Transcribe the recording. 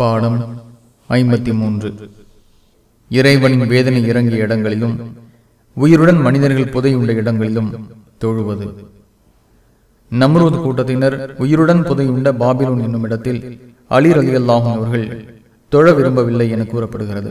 பாடம் ஐம்பத்தி மூன்று. இறைவனின் வேதனை இறங்கிய இடங்களிலும் உயிருடன் மனிதர்கள் புதையுள்ள இடங்களிலும் தொழுவது. நம்ரூத் கூட்டத்தினர் உயிருடன் புதையுண்ட பாபிலோன் என்னும் இடத்தில் அலிர் அலி அல்லாஹும் அவர்கள் தொழ விரும்பவில்லை என கூறப்படுகிறது.